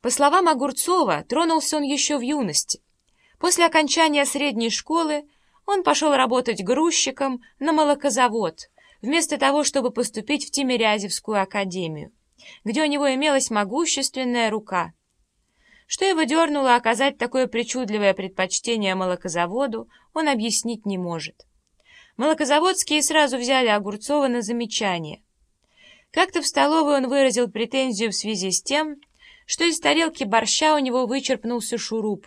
По словам Огурцова, тронулся он еще в юности. После окончания средней школы он пошел работать грузчиком на молокозавод, вместо того, чтобы поступить в Тимирязевскую академию, где у него имелась могущественная рука. Что его дернуло оказать такое причудливое предпочтение молокозаводу, он объяснить не может. Молокозаводские сразу взяли Огурцова на замечание. Как-то в столовой он выразил претензию в связи с тем, что из тарелки борща у него вычерпнулся шуруп.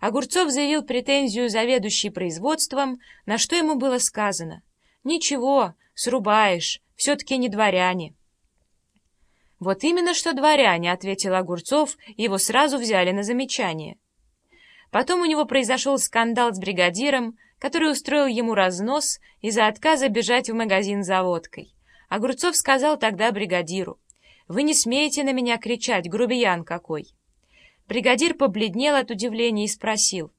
Огурцов заявил претензию заведующей производством, на что ему было сказано. «Ничего, срубаешь, все-таки не дворяне». «Вот именно что дворяне», — ответил Огурцов, и его сразу взяли на замечание. Потом у него произошел скандал с бригадиром, который устроил ему разнос из-за отказа бежать в магазин за водкой. Огурцов сказал тогда бригадиру, вы не смеете на меня кричать, грубиян какой!» Бригадир побледнел от удивления и спросил,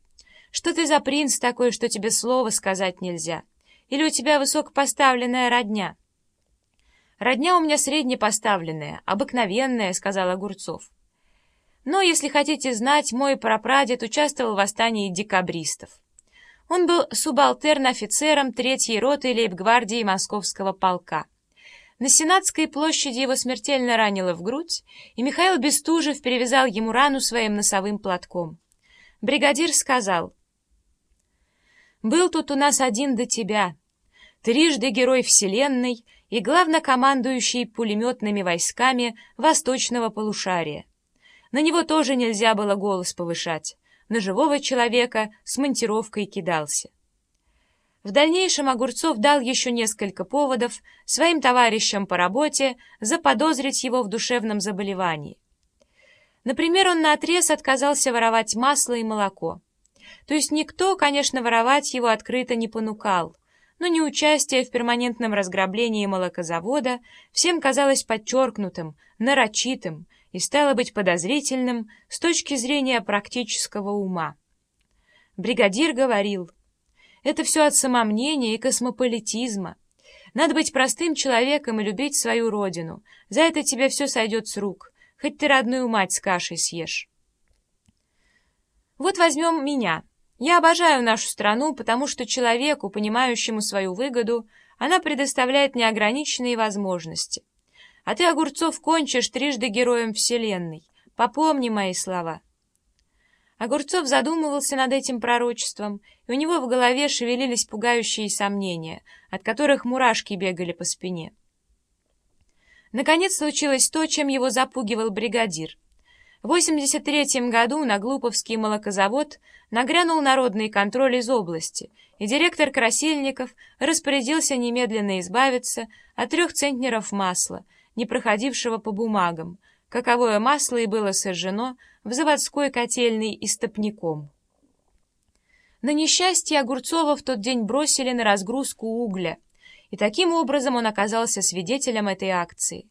«Что ты за принц такой, что тебе слова сказать нельзя? Или у тебя высокопоставленная родня?» «Родня у меня среднепоставленная, обыкновенная», — сказал Огурцов. «Но, если хотите знать, мой прапрадед участвовал в восстании декабристов. Он был субалтерн-офицером третьей роты лейб-гвардии Московского полка». На Сенатской площади его смертельно ранило в грудь, и Михаил Бестужев перевязал ему рану своим носовым платком. Бригадир сказал, «Был тут у нас один до тебя, трижды герой Вселенной и главнокомандующий пулеметными войсками восточного полушария. На него тоже нельзя было голос повышать, на живого человека с монтировкой кидался. В дальнейшем Огурцов дал еще несколько поводов своим товарищам по работе заподозрить его в душевном заболевании. Например, он наотрез отказался воровать масло и молоко. То есть никто, конечно, воровать его открыто не понукал, но неучастие в перманентном разграблении молокозавода всем казалось подчеркнутым, нарочитым и стало быть подозрительным с точки зрения практического ума. Бригадир говорил — это все от самомнения и космополитизма. Надо быть простым человеком и любить свою родину. За это тебе все сойдет с рук, хоть ты родную мать с кашей съешь. Вот возьмем меня. Я обожаю нашу страну, потому что человеку, понимающему свою выгоду, она предоставляет неограниченные возможности. А ты, Огурцов, кончишь трижды героем Вселенной. Попомни мои слова. Огурцов задумывался над этим пророчеством, и у него в голове шевелились пугающие сомнения, от которых мурашки бегали по спине. Наконец случилось то, чем его запугивал бригадир. В 83 году на Глуповский молокозавод нагрянул народный контроль из области, и директор Красильников распорядился немедленно избавиться от трех центнеров масла, не проходившего по бумагам, каковое масло и было сожжено в заводской котельной истопником. На несчастье Огурцова в тот день бросили на разгрузку угля, и таким образом он оказался свидетелем этой акции.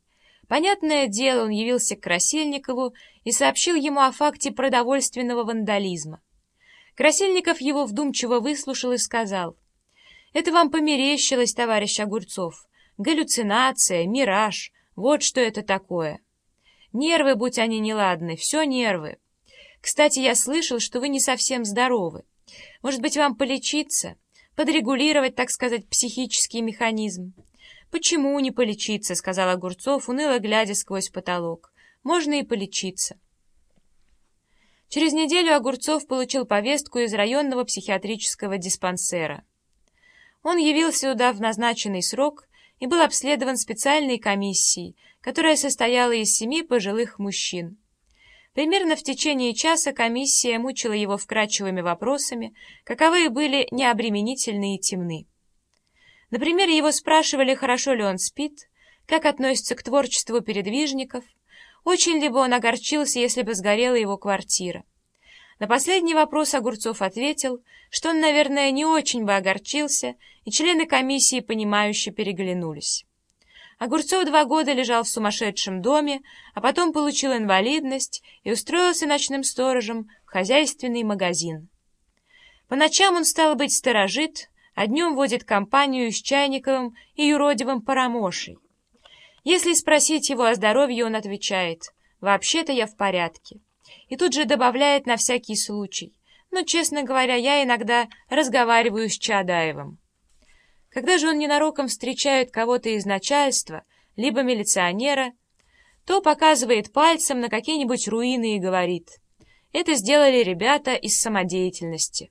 Понятное дело, он явился к Красильникову и сообщил ему о факте продовольственного вандализма. Красильников его вдумчиво выслушал и сказал, «Это вам померещилось, товарищ Огурцов. Галлюцинация, мираж, вот что это такое». Нервы, будь они неладны, все нервы. Кстати, я слышал, что вы не совсем здоровы. Может быть, вам полечиться? Подрегулировать, так сказать, психический механизм? Почему не полечиться, сказал Огурцов, уныло глядя сквозь потолок. Можно и полечиться. Через неделю Огурцов получил повестку из районного психиатрического диспансера. Он явился туда в назначенный срок и был обследован специальной комиссией, которая состояла из семи пожилых мужчин. Примерно в течение часа комиссия мучила его вкрадчивыми вопросами, каковые были необременительны и темны. Например, его спрашивали, хорошо ли он спит, как относится к творчеству передвижников, очень ли бы он огорчился, если бы сгорела его квартира. На последний вопрос Огурцов ответил, что он, наверное, не очень бы огорчился, и члены комиссии, понимающе переглянулись. Огурцов два года лежал в сумасшедшем доме, а потом получил инвалидность и устроился ночным сторожем в хозяйственный магазин. По ночам он стал быть сторожит, а днем водит компанию с Чайниковым и юродивым Парамошей. Если спросить его о здоровье, он отвечает, «Вообще-то я в порядке». И тут же добавляет на всякий случай. Но, честно говоря, я иногда разговариваю с Чадаевым. Когда же он ненароком встречает кого-то из начальства, либо милиционера, то показывает пальцем на какие-нибудь руины и говорит, это сделали ребята из самодеятельности.